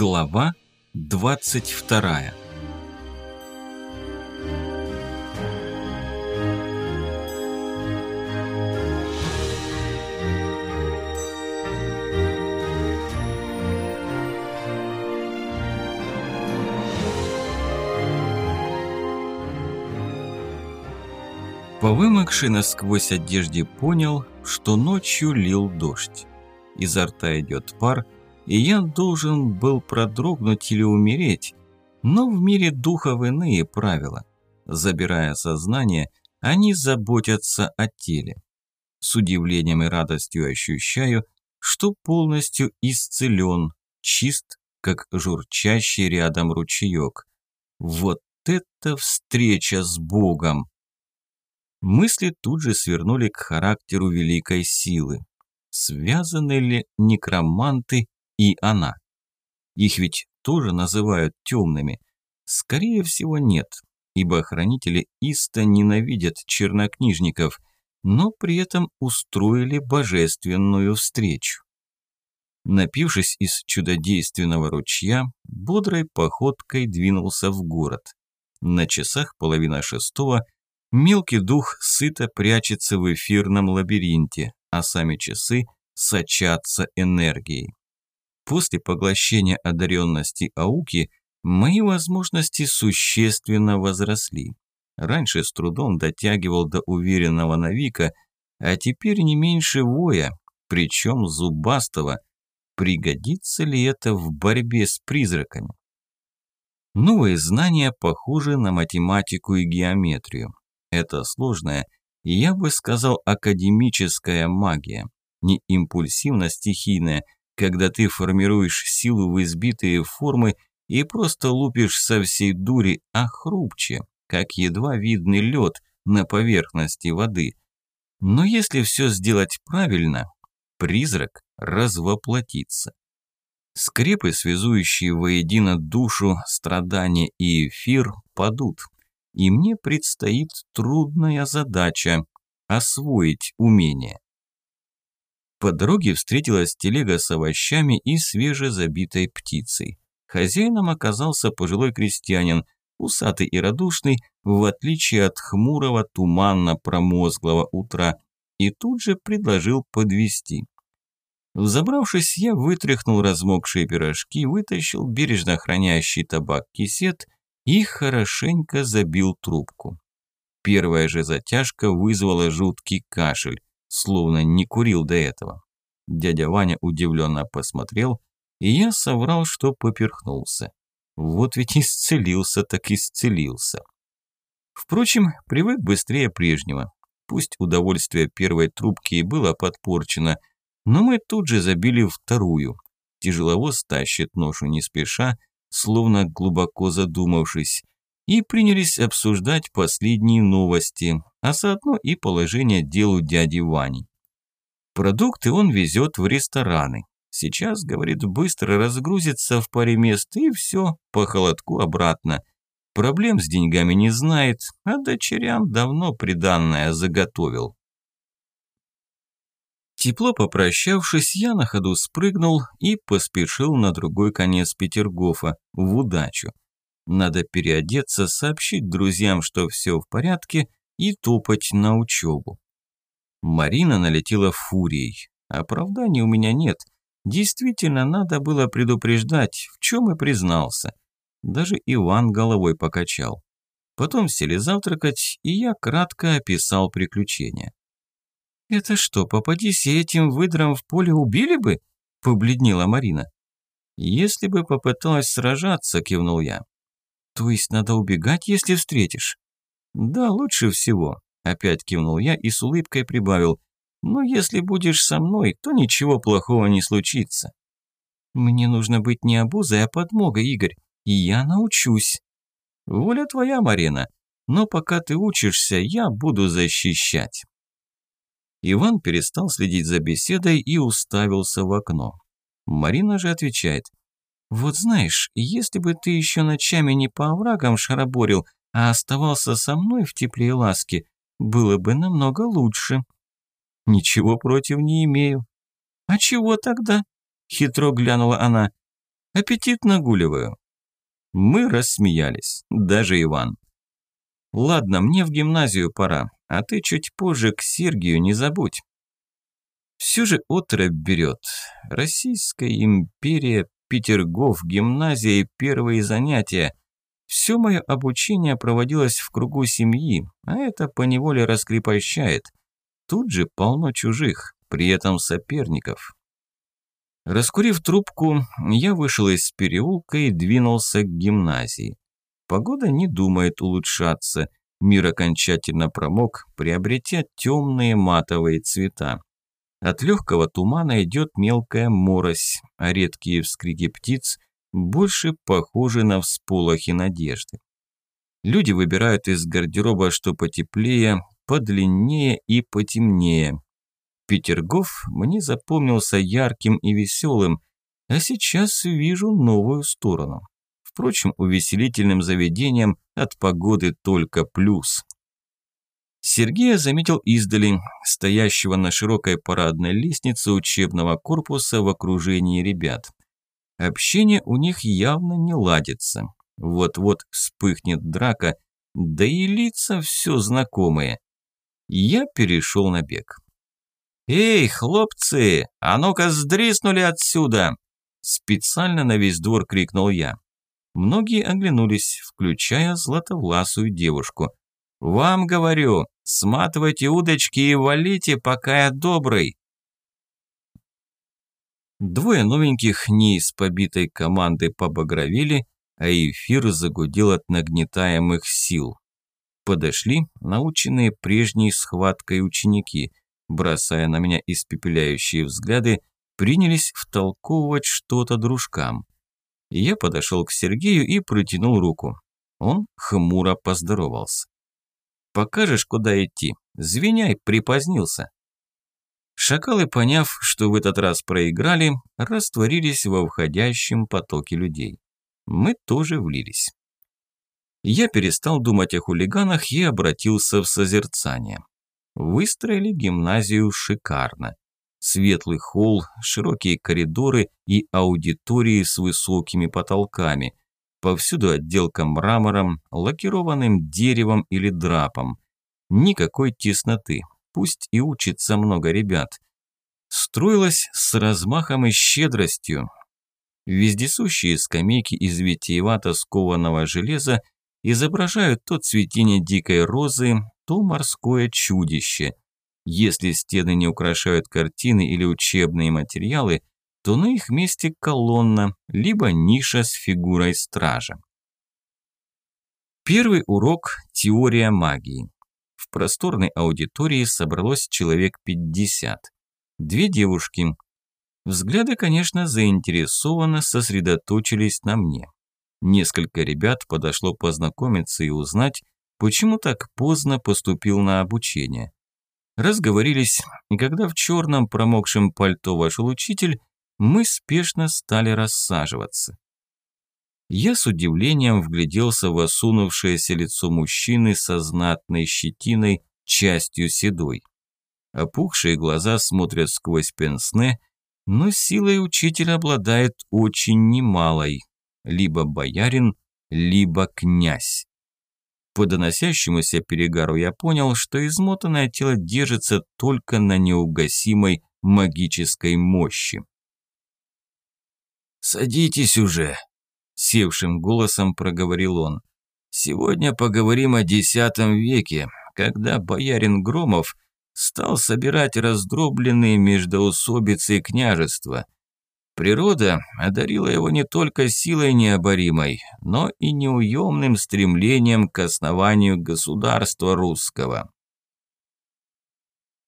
Глава 22 Повымокший насквозь одежде понял, что ночью лил дождь. Изо рта идет пар, и я должен был продрогнуть или умереть. Но в мире духов иные правила. Забирая сознание, они заботятся о теле. С удивлением и радостью ощущаю, что полностью исцелен, чист, как журчащий рядом ручеек. Вот это встреча с Богом! Мысли тут же свернули к характеру великой силы. Связаны ли некроманты и она? Их ведь тоже называют темными. Скорее всего, нет, ибо хранители Иста ненавидят чернокнижников, но при этом устроили божественную встречу. Напившись из чудодейственного ручья, бодрой походкой двинулся в город. На часах половина шестого – Мелкий дух сыто прячется в эфирном лабиринте, а сами часы сочатся энергией. После поглощения одаренности Ауки мои возможности существенно возросли. Раньше с трудом дотягивал до уверенного Навика, а теперь не меньше воя, причем зубастого. Пригодится ли это в борьбе с призраками? Новые знания похожи на математику и геометрию. Это сложная, я бы сказал, академическая магия. Не импульсивно-стихийная, когда ты формируешь силу в избитые формы и просто лупишь со всей дури, а хрупче, как едва видный лед на поверхности воды. Но если все сделать правильно, призрак развоплотится. Скрепы, связующие воедино душу, страдания и эфир, падут – и мне предстоит трудная задача – освоить умение. По дороге встретилась телега с овощами и свежезабитой птицей. Хозяином оказался пожилой крестьянин, усатый и радушный, в отличие от хмурого, туманно-промозглого утра, и тут же предложил подвести. Взобравшись, я вытряхнул размокшие пирожки, вытащил бережно хранящий табак кисет – и хорошенько забил трубку. Первая же затяжка вызвала жуткий кашель, словно не курил до этого. Дядя Ваня удивленно посмотрел, и я соврал, что поперхнулся. Вот ведь исцелился, так исцелился. Впрочем, привык быстрее прежнего. Пусть удовольствие первой трубки и было подпорчено, но мы тут же забили вторую. Тяжеловоз тащит ношу не спеша, словно глубоко задумавшись, и принялись обсуждать последние новости, а заодно и положение дел у дяди Вани. Продукты он везет в рестораны. Сейчас, говорит, быстро разгрузится в паре мест и все, по холодку обратно. Проблем с деньгами не знает, а дочерям давно приданное заготовил. Тепло попрощавшись, я на ходу спрыгнул и поспешил на другой конец Петергофа, в удачу. Надо переодеться, сообщить друзьям, что все в порядке, и топать на учебу. Марина налетела фурией. Оправданий у меня нет. Действительно, надо было предупреждать, в чем и признался. Даже Иван головой покачал. Потом сели завтракать, и я кратко описал приключения. «Это что, попадись этим выдрам в поле убили бы?» – побледнела Марина. «Если бы попыталась сражаться», – кивнул я. «То есть надо убегать, если встретишь?» «Да, лучше всего», – опять кивнул я и с улыбкой прибавил. «Но если будешь со мной, то ничего плохого не случится». «Мне нужно быть не обузой, а подмогой, Игорь, и я научусь». «Воля твоя, Марина, но пока ты учишься, я буду защищать». Иван перестал следить за беседой и уставился в окно. Марина же отвечает. «Вот знаешь, если бы ты еще ночами не по оврагам шараборил, а оставался со мной в тепле и ласке, было бы намного лучше». «Ничего против не имею». «А чего тогда?» – хитро глянула она. Аппетит нагуливаю». Мы рассмеялись, даже Иван. «Ладно, мне в гимназию пора, а ты чуть позже к Сергию не забудь». Все же отрыв берет. Российская империя, Петергоф, гимназия и первые занятия. Все мое обучение проводилось в кругу семьи, а это поневоле раскрепощает. Тут же полно чужих, при этом соперников. Раскурив трубку, я вышел из переулка и двинулся к гимназии. Погода не думает улучшаться, мир окончательно промок, приобретя темные матовые цвета. От легкого тумана идет мелкая морось, а редкие вскрики птиц больше похожи на всполохи надежды. Люди выбирают из гардероба что потеплее, подлиннее и потемнее. Петергоф мне запомнился ярким и веселым, а сейчас вижу новую сторону. Впрочем, увеселительным заведением от погоды только плюс. Сергея заметил издали, стоящего на широкой парадной лестнице учебного корпуса в окружении ребят. Общение у них явно не ладится. Вот-вот вспыхнет драка, да и лица все знакомые. Я перешел на бег. «Эй, хлопцы, а ну-ка сдриснули отсюда!» Специально на весь двор крикнул я. Многие оглянулись, включая златовласую девушку. «Вам говорю, сматывайте удочки и валите, пока я добрый!» Двое новеньких не из побитой команды побагровели, а эфир загудел от нагнетаемых сил. Подошли наученные прежней схваткой ученики, бросая на меня испепеляющие взгляды, принялись втолковывать что-то дружкам. Я подошел к Сергею и протянул руку. Он хмуро поздоровался. Покажешь, куда идти? Звеняй, припозднился». Шакалы, поняв, что в этот раз проиграли, растворились во входящем потоке людей. Мы тоже влились. Я перестал думать о хулиганах и обратился в созерцание. Выстроили гимназию шикарно. Светлый холл, широкие коридоры и аудитории с высокими потолками, Повсюду отделка мрамором, лакированным деревом или драпом. Никакой тесноты, пусть и учится много ребят. Строилась с размахом и щедростью. Вездесущие скамейки из витиевато скованного железа изображают то цветение дикой розы, то морское чудище. Если стены не украшают картины или учебные материалы, то на их месте колонна, либо ниша с фигурой стража. Первый урок – теория магии. В просторной аудитории собралось человек 50. Две девушки. Взгляды, конечно, заинтересованно сосредоточились на мне. Несколько ребят подошло познакомиться и узнать, почему так поздно поступил на обучение. Разговорились, и когда в черном промокшем пальто вошел учитель, мы спешно стали рассаживаться. Я с удивлением вгляделся в осунувшееся лицо мужчины со знатной щетиной, частью седой. Опухшие глаза смотрят сквозь пенсне, но силой учитель обладает очень немалой. Либо боярин, либо князь. По доносящемуся перегару я понял, что измотанное тело держится только на неугасимой магической мощи. «Садитесь уже», – севшим голосом проговорил он. «Сегодня поговорим о X веке, когда боярин Громов стал собирать раздробленные междоусобицы княжества. Природа одарила его не только силой необоримой, но и неуемным стремлением к основанию государства русского».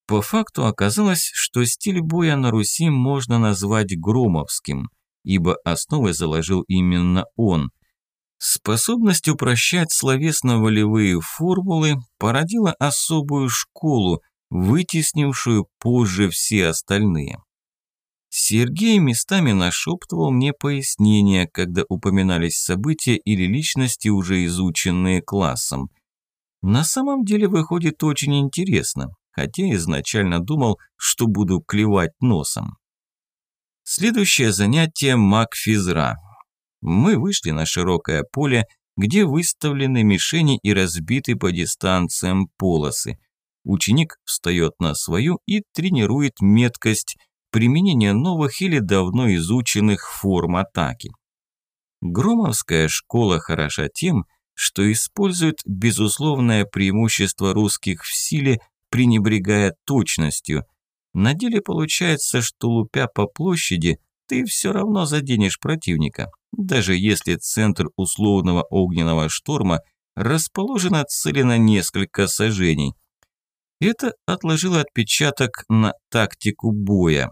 По факту оказалось, что стиль боя на Руси можно назвать громовским – ибо основы заложил именно он. Способность упрощать словесно-волевые формулы породила особую школу, вытеснившую позже все остальные. Сергей местами нашептывал мне пояснения, когда упоминались события или личности, уже изученные классом. На самом деле выходит очень интересно, хотя изначально думал, что буду клевать носом. Следующее занятие – маг физра. Мы вышли на широкое поле, где выставлены мишени и разбиты по дистанциям полосы. Ученик встает на свою и тренирует меткость, применение новых или давно изученных форм атаки. Громовская школа хороша тем, что использует безусловное преимущество русских в силе, пренебрегая точностью. На деле получается, что лупя по площади, ты все равно заденешь противника, даже если центр условного огненного шторма расположен от цели на несколько сажений. Это отложило отпечаток на тактику боя.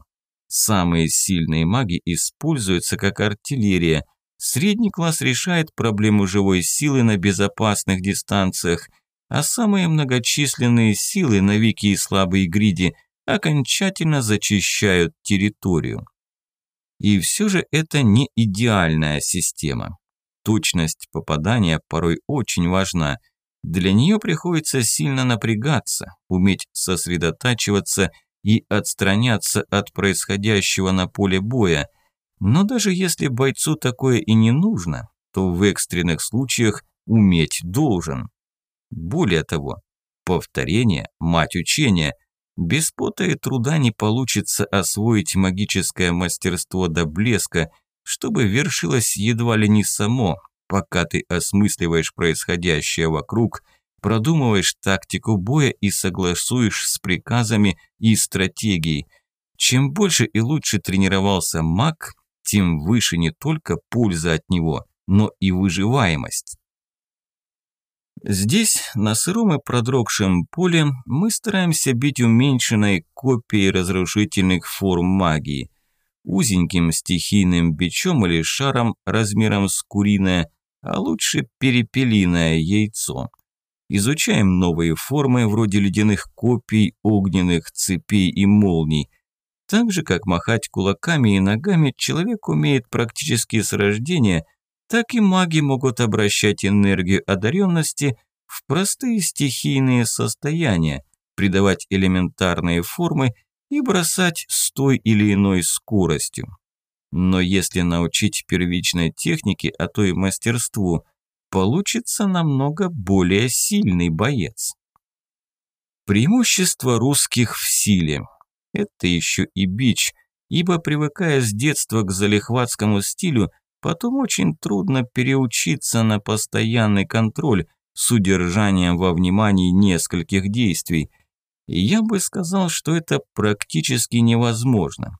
Самые сильные маги используются как артиллерия – Средний класс решает проблему живой силы на безопасных дистанциях, а самые многочисленные силы, навики и слабые гриди, окончательно зачищают территорию. И все же это не идеальная система. Точность попадания порой очень важна. Для нее приходится сильно напрягаться, уметь сосредотачиваться и отстраняться от происходящего на поле боя – но даже если бойцу такое и не нужно, то в экстренных случаях уметь должен. Более того, повторение – мать учения. Без пота и труда не получится освоить магическое мастерство до блеска, чтобы вершилось едва ли не само, пока ты осмысливаешь происходящее вокруг, продумываешь тактику боя и согласуешь с приказами и стратегией. Чем больше и лучше тренировался маг, тем выше не только польза от него, но и выживаемость. Здесь, на сыром и продрогшем поле, мы стараемся бить уменьшенной копией разрушительных форм магии. Узеньким стихийным бичом или шаром размером с куриное, а лучше перепелиное яйцо. Изучаем новые формы вроде ледяных копий, огненных цепей и молний – так же, как махать кулаками и ногами человек умеет практически с рождения, так и маги могут обращать энергию одаренности в простые стихийные состояния, придавать элементарные формы и бросать с той или иной скоростью. Но если научить первичной технике, а то и мастерству, получится намного более сильный боец. Преимущество русских в силе – это еще и бич, ибо привыкая с детства к залихватскому стилю, потом очень трудно переучиться на постоянный контроль с удержанием во внимании нескольких действий. И я бы сказал, что это практически невозможно.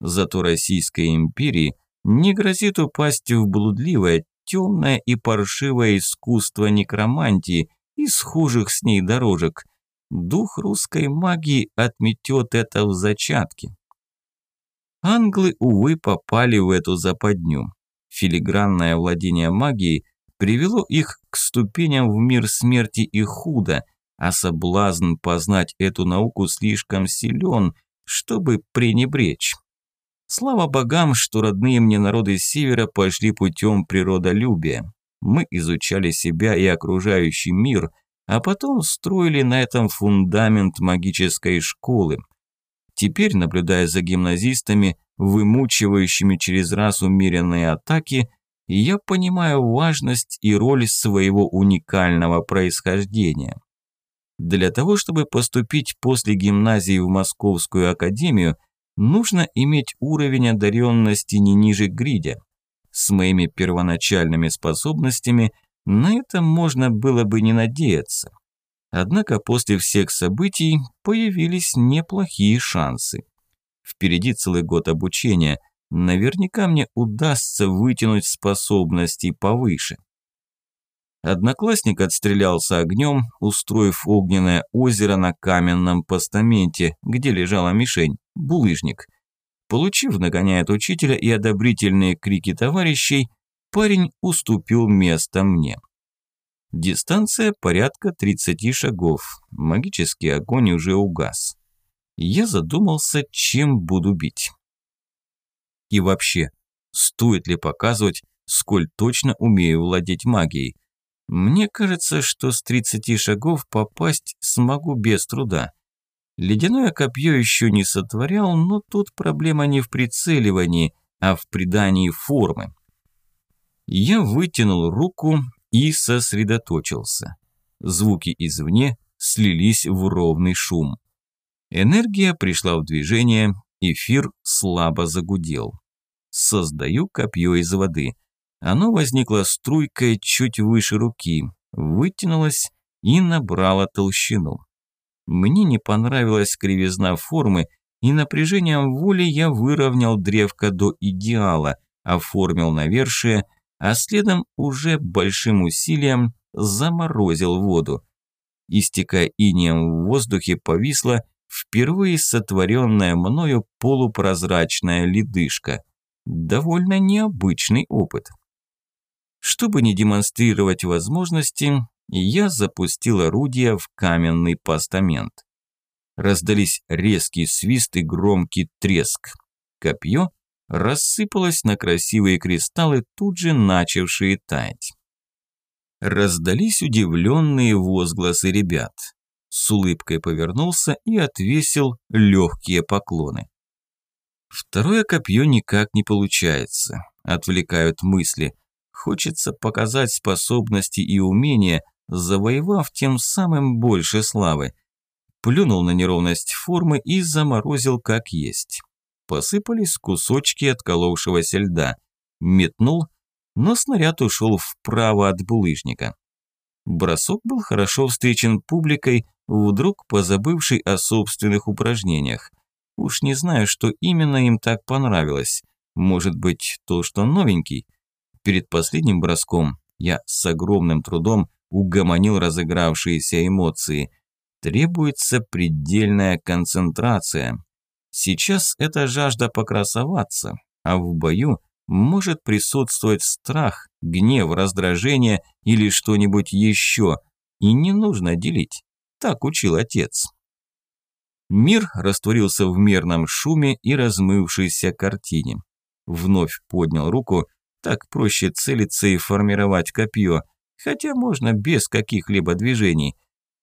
Зато Российской империи не грозит упасть в блудливое, темное и паршивое искусство некромантии из хужих с ней дорожек, дух русской магии отметет это в зачатке. Англы, увы, попали в эту западню. Филигранное владение магией привело их к ступеням в мир смерти и худа, а соблазн познать эту науку слишком силен, чтобы пренебречь. Слава богам, что родные мне народы Севера пошли путем природолюбия. Мы изучали себя и окружающий мир – а потом строили на этом фундамент магической школы. Теперь, наблюдая за гимназистами, вымучивающими через раз умеренные атаки, я понимаю важность и роль своего уникального происхождения. Для того, чтобы поступить после гимназии в Московскую академию, нужно иметь уровень одаренности не ниже гридя. С моими первоначальными способностями на это можно было бы не надеяться. Однако после всех событий появились неплохие шансы. Впереди целый год обучения. Наверняка мне удастся вытянуть способности повыше. Одноклассник отстрелялся огнем, устроив огненное озеро на каменном постаменте, где лежала мишень, булыжник. Получив нагоняет учителя и одобрительные крики товарищей, парень уступил место мне. Дистанция порядка 30 шагов. Магический огонь уже угас. Я задумался, чем буду бить. И вообще, стоит ли показывать, сколь точно умею владеть магией? Мне кажется, что с 30 шагов попасть смогу без труда. Ледяное копье еще не сотворял, но тут проблема не в прицеливании, а в придании формы. Я вытянул руку и сосредоточился. Звуки извне слились в ровный шум. Энергия пришла в движение, эфир слабо загудел. Создаю копье из воды. Оно возникло струйкой чуть выше руки, вытянулось и набрало толщину. Мне не понравилась кривизна формы, и напряжением воли я выровнял древко до идеала, оформил навершие, а следом уже большим усилием заморозил воду. Истекая инеем в воздухе, повисла впервые сотворенная мною полупрозрачная ледышка. Довольно необычный опыт. Чтобы не демонстрировать возможности, я запустил орудие в каменный постамент. Раздались резкий свист и громкий треск. Копье рассыпалось на красивые кристаллы, тут же начавшие таять. Раздались удивленные возгласы ребят. С улыбкой повернулся и отвесил легкие поклоны. Второе копье никак не получается. Отвлекают мысли. Хочется показать способности и умения, завоевав тем самым больше славы. Плюнул на неровность формы и заморозил как есть. Посыпались кусочки отколовшегося льда. Метнул, но снаряд ушел вправо от булыжника. Бросок был хорошо встречен публикой, вдруг позабывшей о собственных упражнениях. Уж не знаю, что именно им так понравилось. Может быть, то, что новенький. Перед последним броском я с огромным трудом угомонил разыгравшиеся эмоции. Требуется предельная концентрация. Сейчас это жажда покрасоваться, а в бою может присутствовать страх, гнев, раздражение или что-нибудь еще, и не нужно делить. Так учил отец. Мир растворился в мерном шуме и размывшейся картине. Вновь поднял руку, так проще целиться и формировать копье, хотя можно без каких-либо движений.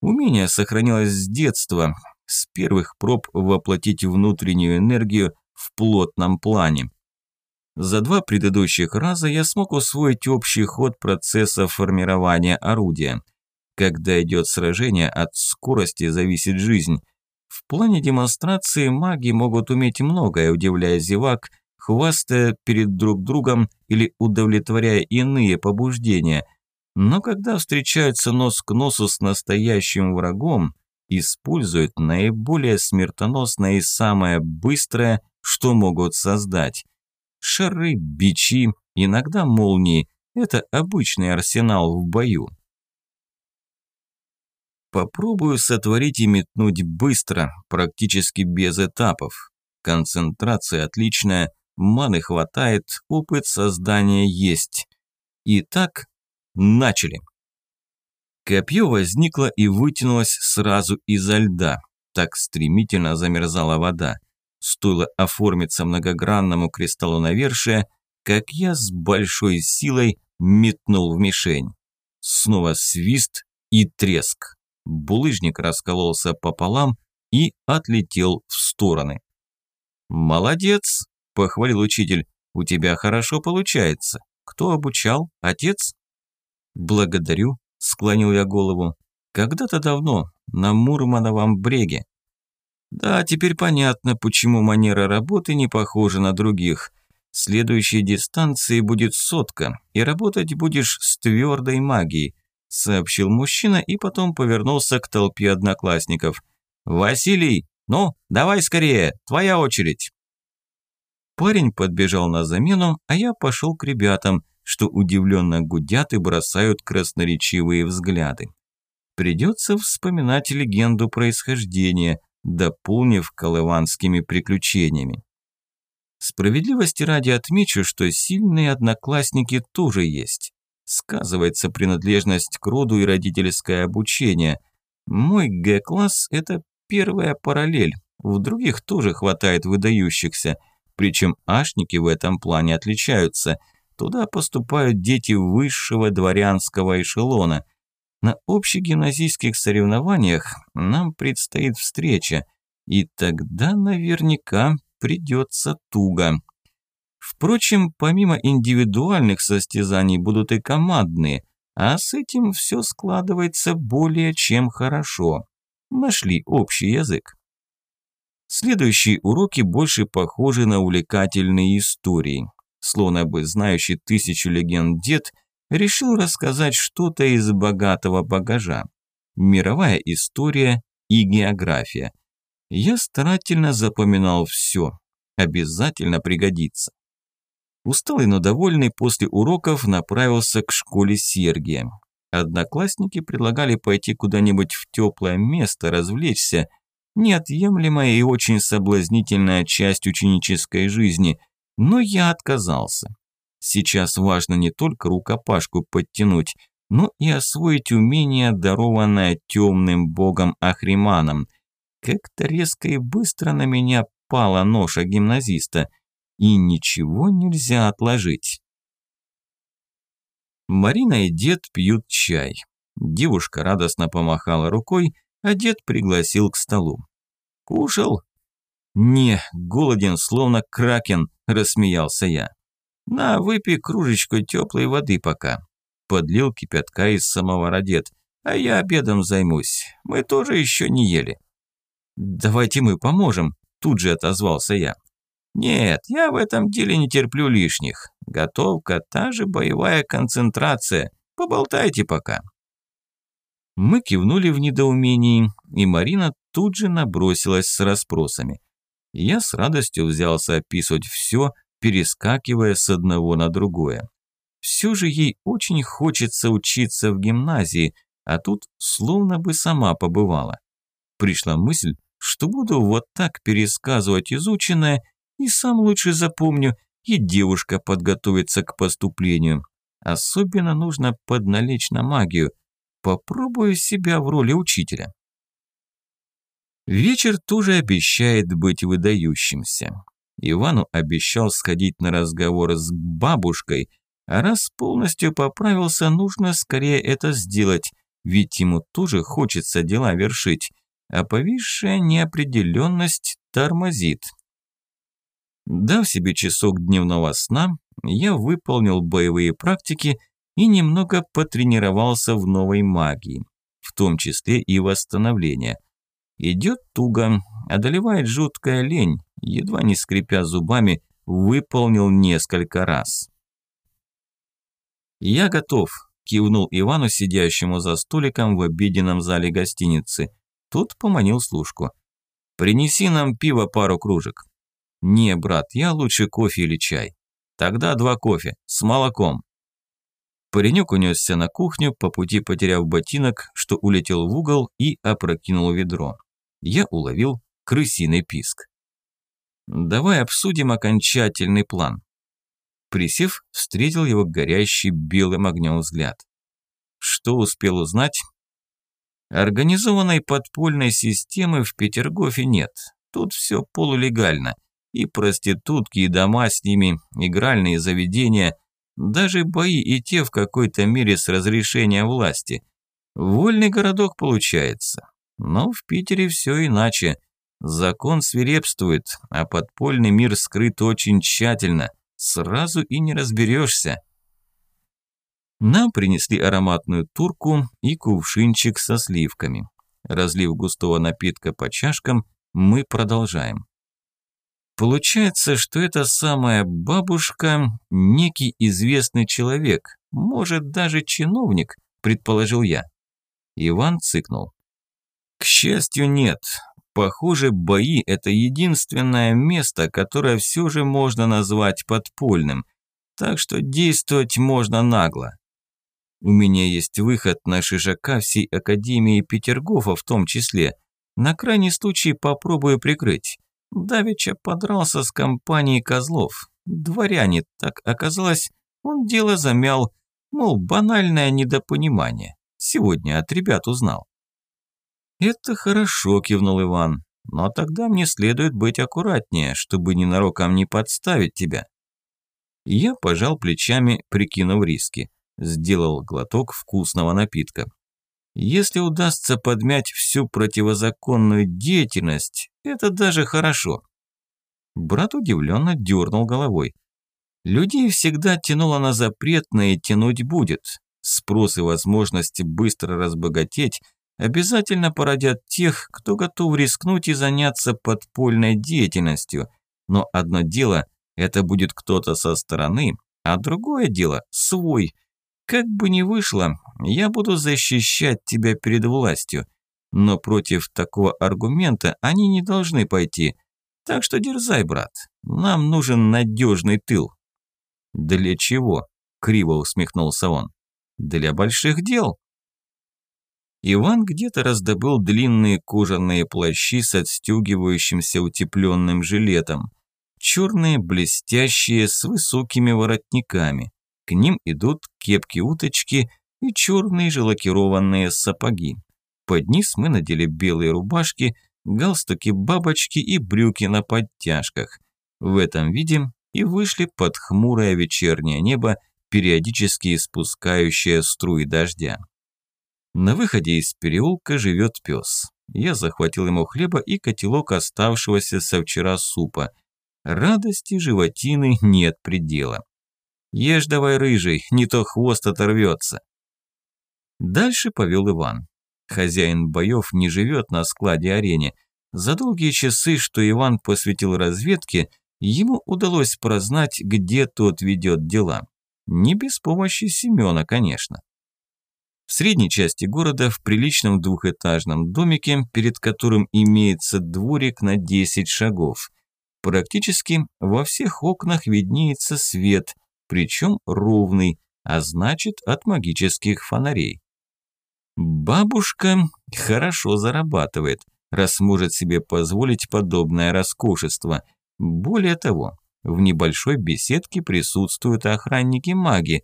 Умение сохранилось с детства, с первых проб воплотить внутреннюю энергию в плотном плане. За два предыдущих раза я смог усвоить общий ход процесса формирования орудия. Когда идет сражение, от скорости зависит жизнь. В плане демонстрации маги могут уметь многое, удивляя зевак, хвастая перед друг другом или удовлетворяя иные побуждения – но когда встречаются нос к носу с настоящим врагом, используют наиболее смертоносное и самое быстрое, что могут создать. Шары, бичи, иногда молнии – это обычный арсенал в бою. Попробую сотворить и метнуть быстро, практически без этапов. Концентрация отличная, маны хватает, опыт создания есть. Итак, Начали. Копье возникло и вытянулось сразу изо льда. Так стремительно замерзала вода. Стоило оформиться многогранному кристаллу навершия, как я с большой силой метнул в мишень. Снова свист и треск. Булыжник раскололся пополам и отлетел в стороны. «Молодец!» – похвалил учитель. «У тебя хорошо получается. Кто обучал? Отец?» «Благодарю», – склонил я голову. «Когда-то давно, на Мурмановом бреге». «Да, теперь понятно, почему манера работы не похожа на других. Следующей дистанции будет сотка, и работать будешь с твердой магией», – сообщил мужчина и потом повернулся к толпе одноклассников. «Василий, ну, давай скорее, твоя очередь». Парень подбежал на замену, а я пошел к ребятам, что удивленно гудят и бросают красноречивые взгляды. Придется вспоминать легенду происхождения, дополнив колыванскими приключениями. Справедливости ради отмечу, что сильные одноклассники тоже есть. Сказывается принадлежность к роду и родительское обучение. Мой Г-класс – это первая параллель, в других тоже хватает выдающихся, причем ашники в этом плане отличаются – Туда поступают дети высшего дворянского эшелона. На общегимназийских соревнованиях нам предстоит встреча, и тогда наверняка придется туго. Впрочем, помимо индивидуальных состязаний будут и командные, а с этим все складывается более чем хорошо. Нашли общий язык. Следующие уроки больше похожи на увлекательные истории. Словно бы знающий тысячу легенд дед решил рассказать что-то из богатого багажа. Мировая история и география. Я старательно запоминал все. Обязательно пригодится. Усталый, но довольный после уроков направился к школе Сергия. Одноклассники предлагали пойти куда-нибудь в теплое место, развлечься. Неотъемлемая и очень соблазнительная часть ученической жизни. Но я отказался. Сейчас важно не только рукопашку подтянуть, но и освоить умение, дарованное темным богом Ахриманом. Как-то резко и быстро на меня пала ноша гимназиста – и ничего нельзя отложить. Марина и дед пьют чай. Девушка радостно помахала рукой, а дед пригласил к столу. «Кушал?» «Не, голоден, словно кракен», – рассмеялся я. «На, выпей кружечку теплой воды пока». Подлил кипятка из самого дед. «А я обедом займусь. Мы тоже еще не ели». «Давайте мы поможем», – тут же отозвался я. Нет, я в этом деле не терплю лишних. Готовка – та же боевая концентрация. Поболтайте пока. Мы кивнули в недоумении, и Марина тут же набросилась с расспросами. Я с радостью взялся описывать все, перескакивая с одного на другое. Все же ей очень хочется учиться в гимназии, а тут словно бы сама побывала. Пришла мысль, что буду вот так пересказывать изученное и сам лучше запомню, и девушка подготовится к поступлению. Особенно нужно подналечь на магию. Попробую себя в роли учителя. Вечер тоже обещает быть выдающимся. Ивану обещал сходить на разговор с бабушкой, а раз полностью поправился, нужно скорее это сделать, ведь ему тоже хочется дела вершить, а повисшая неопределенность тормозит. Дав себе часок дневного сна, я выполнил боевые практики и немного потренировался в новой магии, в том числе и восстановление. Идет туго, одолевает жуткая лень, едва не скрипя зубами, выполнил несколько раз. «Я готов», – кивнул Ивану, сидящему за столиком в обеденном зале гостиницы. Тот поманил служку. «Принеси нам пиво пару кружек». «Не, брат, я лучше кофе или чай». «Тогда два кофе, с молоком». Паренек унесся на кухню, по пути потеряв ботинок, что улетел в угол и опрокинул ведро. Я уловил крысиный писк. «Давай обсудим окончательный план». Присев, встретил его горящий белым огнем взгляд. Что успел узнать? Организованной подпольной системы в Петергофе нет. Тут все полулегально – и проститутки, и дома с ними, игральные заведения, даже бои и те в какой-то мере с разрешения власти. Вольный городок получается. Но в Питере все иначе. Закон свирепствует, а подпольный мир скрыт очень тщательно. Сразу и не разберешься. Нам принесли ароматную турку и кувшинчик со сливками. Разлив густого напитка по чашкам, мы продолжаем. Получается, что эта самая бабушка – некий известный человек, может, даже чиновник, предположил я. Иван цыкнул. К счастью, нет. Похоже, бои – это единственное место, которое все же можно назвать подпольным, так что действовать можно нагло. У меня есть выход на шижака всей Академии Петергофа в том числе. На крайний случай попробую прикрыть. Давича подрался с компанией козлов. Дворяне, так оказалось, он дело замял, мол, банальное недопонимание. Сегодня от ребят узнал. «Это хорошо», – кивнул Иван. «Но тогда мне следует быть аккуратнее, чтобы ненароком не подставить тебя». Я пожал плечами, прикинув риски. Сделал глоток вкусного напитка. Если удастся подмять всю противозаконную деятельность, это даже хорошо. Брат удивленно дернул головой. Людей всегда тянуло на запретное и тянуть будет. Спрос и возможность быстро разбогатеть обязательно породят тех, кто готов рискнуть и заняться подпольной деятельностью. Но одно дело – это будет кто-то со стороны, а другое дело – свой. Как бы ни вышло, я буду защищать тебя перед властью. Но против такого аргумента они не должны пойти. Так что дерзай, брат. Нам нужен надежный тыл. Для чего? Криво усмехнулся он. Для больших дел. Иван где-то раздобыл длинные кожаные плащи с отстегивающимся утепленным жилетом. Черные, блестящие, с высокими воротниками. К ним идут кепки-уточки и черные же лакированные сапоги. Под низ мы надели белые рубашки, галстуки-бабочки и брюки на подтяжках. В этом виде и вышли под хмурое вечернее небо, периодически испускающее струи дождя. На выходе из переулка живет пес. Я захватил ему хлеба и котелок оставшегося со вчера супа. Радости животины нет предела. Ешь давай, рыжий, не то хвост оторвется. Дальше повел Иван. Хозяин боев не живет на складе-арене. За долгие часы, что Иван посвятил разведке, ему удалось прознать, где тот ведет дела. Не без помощи Семена, конечно. В средней части города, в приличном двухэтажном домике, перед которым имеется дворик на 10 шагов. Практически во всех окнах виднеется свет, причем ровный, а значит от магических фонарей. Бабушка хорошо зарабатывает, раз может себе позволить подобное роскошество. Более того, в небольшой беседке присутствуют охранники-маги.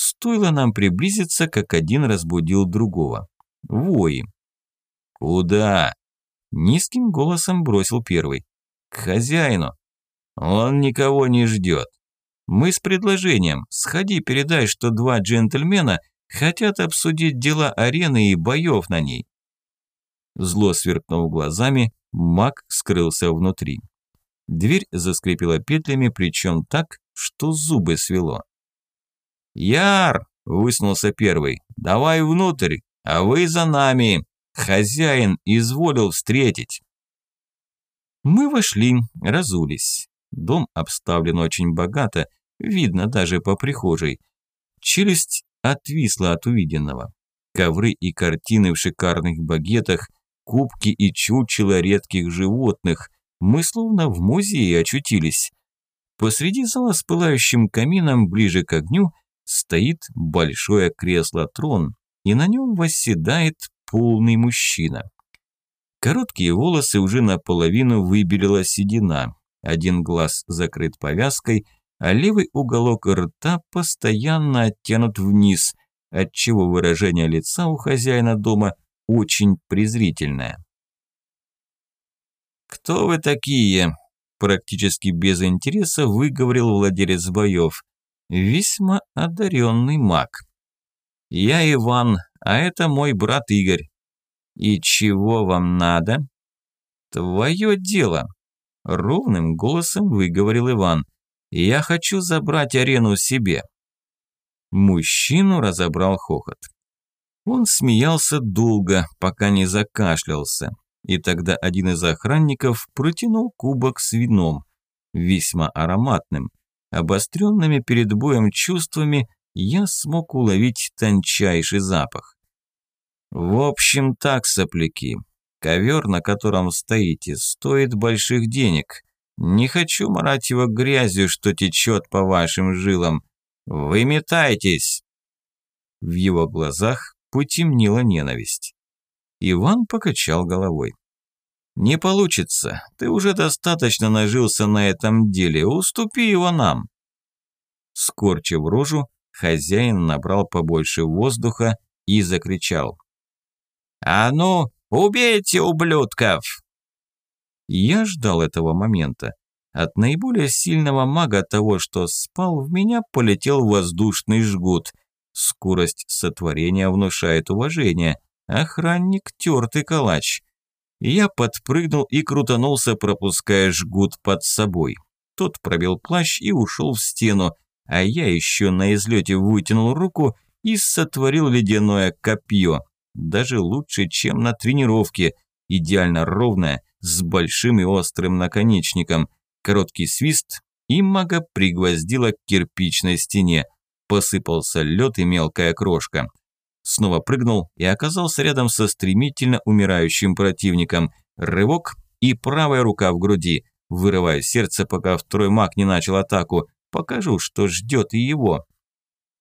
Стоило нам приблизиться, как один разбудил другого. Вои. «Куда?» Низким голосом бросил первый. «К хозяину. Он никого не ждет. Мы с предложением. Сходи, передай, что два джентльмена Хотят обсудить дела арены и боев на ней. Зло сверкнув глазами, маг скрылся внутри. Дверь заскрипела петлями, причем так, что зубы свело. «Яр!» – высунулся первый. «Давай внутрь, а вы за нами! Хозяин изволил встретить!» Мы вошли, разулись. Дом обставлен очень богато, видно даже по прихожей. Челюсть отвисла от увиденного. Ковры и картины в шикарных багетах, кубки и чучела редких животных. Мы словно в музее очутились. Посреди зала с пылающим камином ближе к огню стоит большое кресло-трон, и на нем восседает полный мужчина. Короткие волосы уже наполовину выбелила седина, один глаз закрыт повязкой – а левый уголок рта постоянно оттянут вниз, отчего выражение лица у хозяина дома очень презрительное. «Кто вы такие?» – практически без интереса выговорил владелец боев. Весьма одаренный маг. «Я Иван, а это мой брат Игорь. И чего вам надо?» «Твое дело», – ровным голосом выговорил Иван – я хочу забрать арену себе. Мужчину разобрал хохот. Он смеялся долго, пока не закашлялся. И тогда один из охранников протянул кубок с вином, весьма ароматным. Обостренными перед боем чувствами я смог уловить тончайший запах. В общем так, сопляки, ковер, на котором стоите, стоит больших денег. Не хочу марать его грязью, что течет по вашим жилам. Выметайтесь!» В его глазах потемнела ненависть. Иван покачал головой. «Не получится. Ты уже достаточно нажился на этом деле. Уступи его нам». Скорчив рожу, хозяин набрал побольше воздуха и закричал. «А ну, убейте ублюдков!» Я ждал этого момента. От наиболее сильного мага того, что спал, в меня полетел воздушный жгут. Скорость сотворения внушает уважение. Охранник – тертый калач. Я подпрыгнул и крутанулся, пропуская жгут под собой. тот пробил плащ и ушел в стену, а я еще на излете вытянул руку и сотворил ледяное копье. Даже лучше, чем на тренировке. Идеально ровное, с большим и острым наконечником. Короткий свист, и мага пригвоздила к кирпичной стене. Посыпался лед и мелкая крошка. Снова прыгнул и оказался рядом со стремительно умирающим противником. Рывок и правая рука в груди. Вырываю сердце, пока второй маг не начал атаку. Покажу, что ждет и его.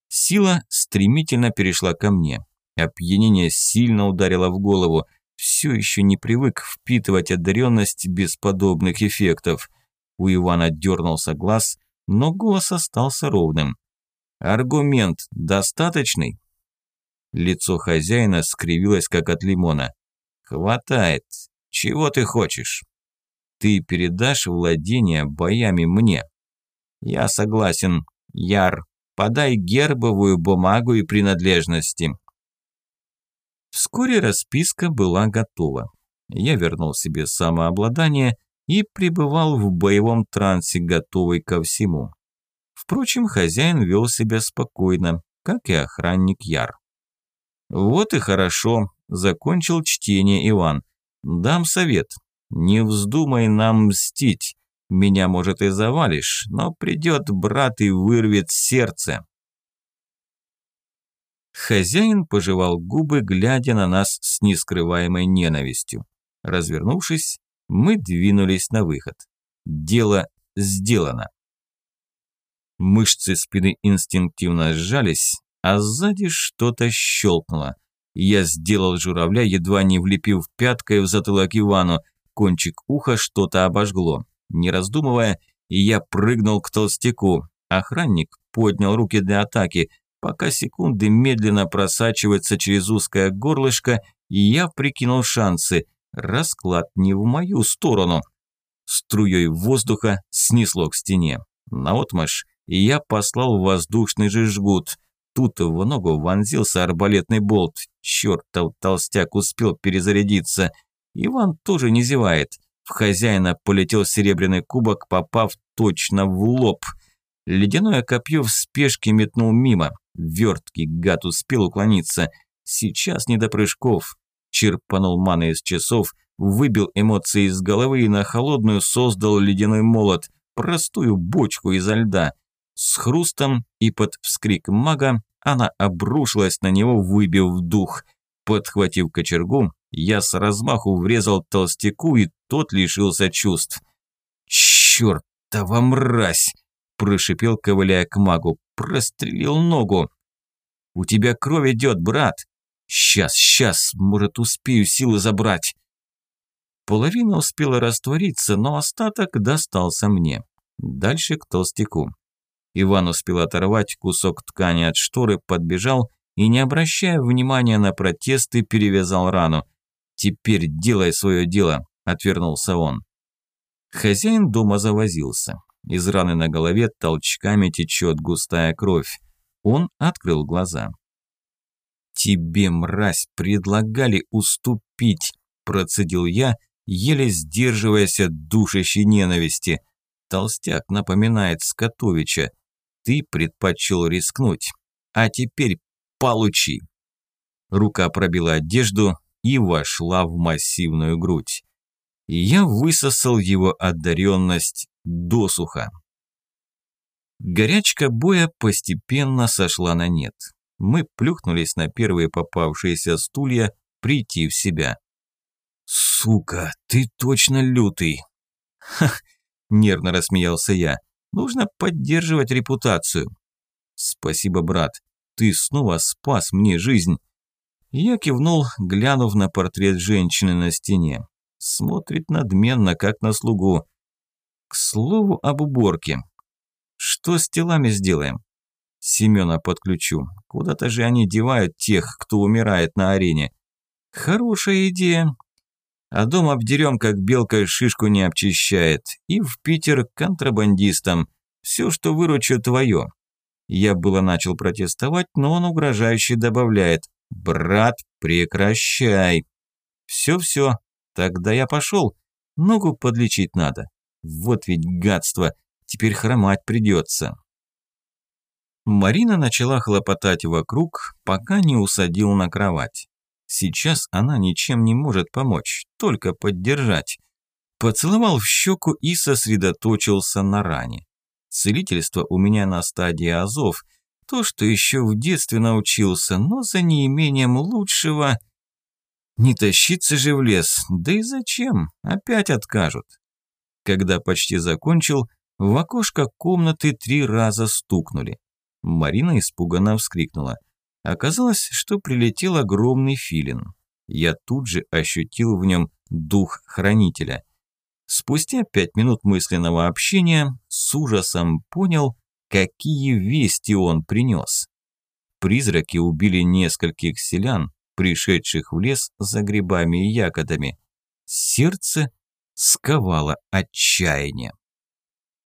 Сила стремительно перешла ко мне. Опьянение сильно ударило в голову. Все еще не привык впитывать одаренность без подобных эффектов. У Ивана дернулся глаз, но голос остался ровным. «Аргумент достаточный?» Лицо хозяина скривилось, как от лимона. «Хватает. Чего ты хочешь?» «Ты передашь владение боями мне». «Я согласен. Яр, подай гербовую бумагу и принадлежности». Вскоре расписка была готова. Я вернул себе самообладание и пребывал в боевом трансе, готовый ко всему. Впрочем, хозяин вел себя спокойно, как и охранник Яр. «Вот и хорошо», – закончил чтение Иван. «Дам совет. Не вздумай нам мстить. Меня, может, и завалишь, но придет брат и вырвет сердце». Хозяин пожевал губы, глядя на нас с нескрываемой ненавистью. Развернувшись, мы двинулись на выход. Дело сделано. Мышцы спины инстинктивно сжались, а сзади что-то щелкнуло. Я сделал журавля, едва не влепив пяткой в затылок Ивану. Кончик уха что-то обожгло. Не раздумывая, я прыгнул к толстяку. Охранник поднял руки для атаки. Пока секунды медленно просачиваются через узкое горлышко, я прикинул шансы. Расклад не в мою сторону. Струей воздуха снесло к стене. Наотмашь я послал воздушный же жгут. Тут в ногу вонзился арбалетный болт. Чертов толстяк успел перезарядиться. Иван тоже не зевает. В хозяина полетел серебряный кубок, попав точно в лоб. Ледяное копье в спешке метнул мимо. Верткий гад успел уклониться. Сейчас не до прыжков. Черпанул маны из часов, выбил эмоции из головы и на холодную создал ледяной молот. Простую бочку изо льда. С хрустом и под вскрик мага она обрушилась на него, выбив дух. Подхватив кочергу, я с размаху врезал толстяку, и тот лишился чувств. «Чёртова мразь!» – прошипел, ковыляя к магу. «Прострелил ногу!» «У тебя кровь идет, брат!» «Сейчас, сейчас, может, успею силы забрать!» Половина успела раствориться, но остаток достался мне. Дальше к толстяку. Иван успел оторвать кусок ткани от шторы, подбежал и, не обращая внимания на протесты, перевязал рану. «Теперь делай свое дело», – отвернулся он. Хозяин дома завозился. Из раны на голове толчками течет густая кровь. Он открыл глаза. «Тебе, мразь, предлагали уступить», – процедил я, еле сдерживаясь от душащей ненависти. Толстяк напоминает Скотовича ты предпочел рискнуть. А теперь получи. Рука пробила одежду и вошла в массивную грудь. Я высосал его одаренность досуха. Горячка боя постепенно сошла на нет. Мы плюхнулись на первые попавшиеся стулья, прийти в себя. «Сука, ты точно лютый!» «Ха!» – нервно рассмеялся я. Нужно поддерживать репутацию. Спасибо, брат. Ты снова спас мне жизнь. Я кивнул, глянув на портрет женщины на стене. Смотрит надменно, как на слугу. К слову об уборке. Что с телами сделаем? Семена подключу. Куда-то же они девают тех, кто умирает на арене. Хорошая идея, а дом обдерем, как белка шишку не обчищает. И в Питер контрабандистам. Все, что выручу, твое. Я было начал протестовать, но он угрожающе добавляет. «Брат, прекращай!» «Все-все, тогда я пошел. Ногу подлечить надо. Вот ведь гадство. теперь хромать придется. Марина начала хлопотать вокруг, пока не усадил на кровать. Сейчас она ничем не может помочь, только поддержать. Поцеловал в щеку и сосредоточился на ране. Целительство у меня на стадии азов, то, что еще в детстве научился, но за неимением лучшего... Не тащиться же в лес, да и зачем, опять откажут. Когда почти закончил, в окошко комнаты три раза стукнули. Марина испуганно вскрикнула. Оказалось, что прилетел огромный филин. Я тут же ощутил в нем дух хранителя. Спустя пять минут мысленного общения с ужасом понял, какие вести он принес. Призраки убили нескольких селян, пришедших в лес за грибами и ягодами. Сердце сковало отчаянием.